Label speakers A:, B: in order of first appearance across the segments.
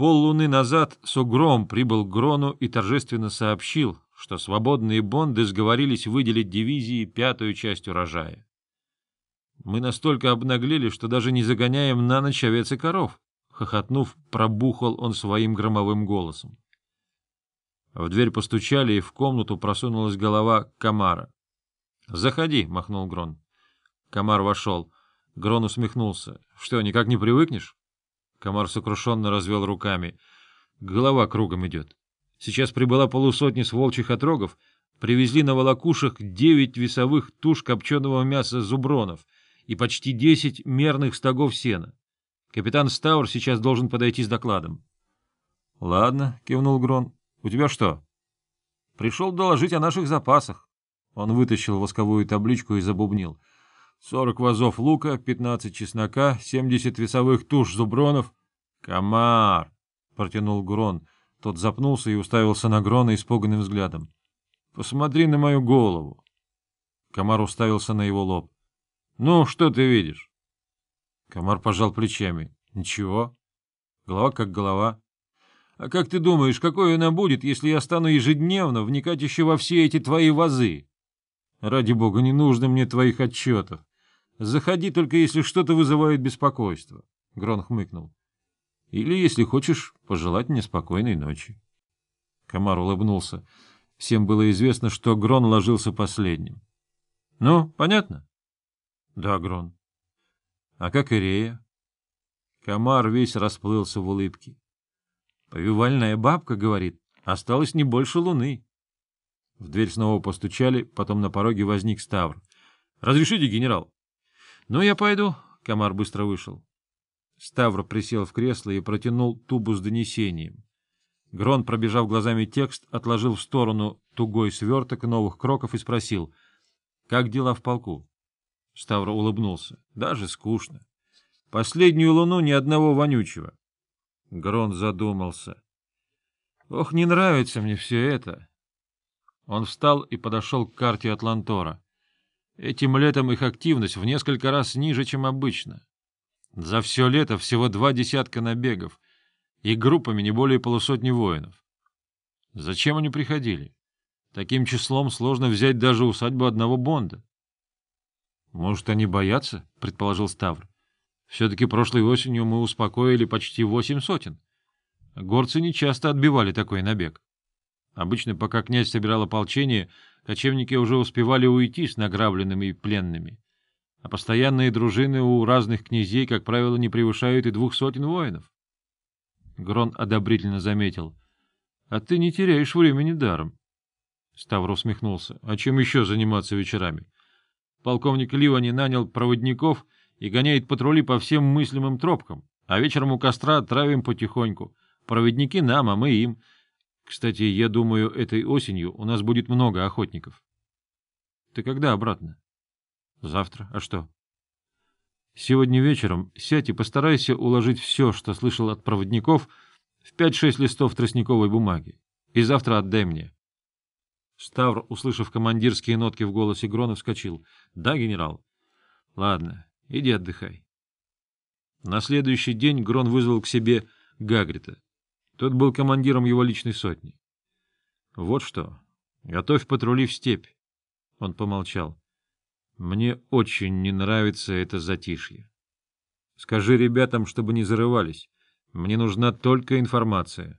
A: Поллуны назад Сугром прибыл к Грону и торжественно сообщил, что свободные бонды сговорились выделить дивизии пятую часть урожая. Мы настолько обнаглели, что даже не загоняем на ночь овец и коров, — хохотнув, пробухал он своим громовым голосом. В дверь постучали, и в комнату просунулась голова Камара. — Заходи, — махнул Грон. Комар вошел. Грон усмехнулся. — Что, никак не привыкнешь? Комар сокрушенно развел руками. Голова кругом идет. Сейчас прибыла полусотни с волчьих отрогов, привезли на волокушах девять весовых туш копченого мяса зубронов и почти десять мерных стогов сена. Капитан Стаур сейчас должен подойти с докладом. — Ладно, — кивнул Грон. — У тебя что? — Пришел доложить о наших запасах. Он вытащил восковую табличку и забубнил. Сорок вазов лука, пятнадцать чеснока, семьдесят весовых туш зубронов. — Комар! — протянул Грон. Тот запнулся и уставился на Грона испуганным взглядом. — Посмотри на мою голову. Комар уставился на его лоб. — Ну, что ты видишь? Комар пожал плечами. — Ничего. Голова как голова. — А как ты думаешь, какой она будет, если я стану ежедневно вникать еще во все эти твои вазы? Ради бога, не нужно мне твоих отчетов. Заходи только, если что-то вызывает беспокойство. Грон хмыкнул. Или, если хочешь, пожелать мне спокойной ночи. Комар улыбнулся. Всем было известно, что Грон ложился последним. — Ну, понятно? — Да, Грон. — А как Ирея? Комар весь расплылся в улыбке. — Повивальная бабка, — говорит, — осталось не больше луны. В дверь снова постучали, потом на пороге возник Ставр. — Разрешите, генерал? — Ну, я пойду. Комар быстро вышел. Ставр присел в кресло и протянул тубу с донесением. Грон, пробежав глазами текст, отложил в сторону тугой сверток новых кроков и спросил, «Как дела в полку?» Ставр улыбнулся. «Даже скучно. Последнюю луну ни одного вонючего». Грон задумался. «Ох, не нравится мне все это. Он встал и подошел к карте Атлантора. Этим летом их активность в несколько раз ниже, чем обычно. За все лето всего два десятка набегов, и группами не более полусотни воинов. Зачем они приходили? Таким числом сложно взять даже усадьбу одного Бонда. — Может, они боятся? — предположил Ставр. — Все-таки прошлой осенью мы успокоили почти восемь сотен. Горцы нечасто отбивали такой набег. Обычно, пока князь собирал ополчение, кочевники уже успевали уйти с награбленными и пленными. А постоянные дружины у разных князей, как правило, не превышают и двух сотен воинов. Грон одобрительно заметил. — А ты не теряешь времени даром. Ставр усмехнулся. — А чем еще заниматься вечерами? Полковник Ливани нанял проводников и гоняет патрули по всем мыслимым тропкам, а вечером у костра травим потихоньку. Проводники нам, а мы им — кстати, я думаю, этой осенью у нас будет много охотников. Ты когда обратно? Завтра. А что? Сегодня вечером сядь и постарайся уложить все, что слышал от проводников, в пять-шесть листов тростниковой бумаги. И завтра отдай мне. Ставр, услышав командирские нотки в голосе Грона, вскочил. — Да, генерал? — Ладно, иди отдыхай. На следующий день Грон вызвал к себе Гагрита. Тот был командиром его личной сотни. — Вот что. Готовь патрули в степь. Он помолчал. — Мне очень не нравится это затишье. Скажи ребятам, чтобы не зарывались. Мне нужна только информация.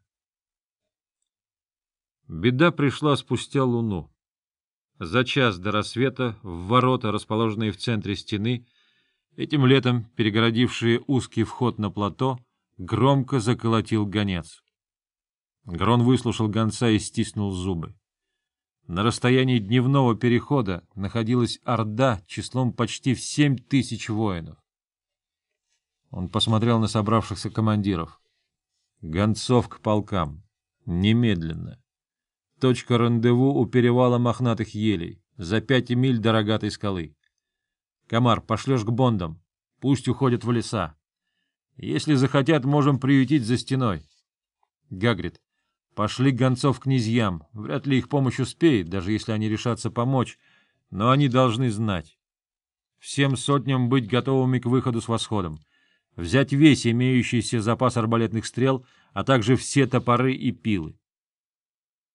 A: Беда пришла спустя луну. За час до рассвета в ворота, расположенные в центре стены, этим летом перегородившие узкий вход на плато, громко заколотил гонец. Грон выслушал гонца и стиснул зубы. На расстоянии дневного перехода находилась орда числом почти в семь тысяч воинов. Он посмотрел на собравшихся командиров. Гонцов к полкам. Немедленно. Точка рандеву у перевала мохнатых елей, за пять миль до рогатой скалы. Комар, пошлешь к бондам. Пусть уходят в леса. Если захотят, можем приютить за стеной. Гагрид, Пошли гонцов князьям. Вряд ли их помощь успеет, даже если они решатся помочь, но они должны знать. Всем сотням быть готовыми к выходу с восходом. взять весь имеющийся запас арбалетных стрел, а также все топоры и пилы.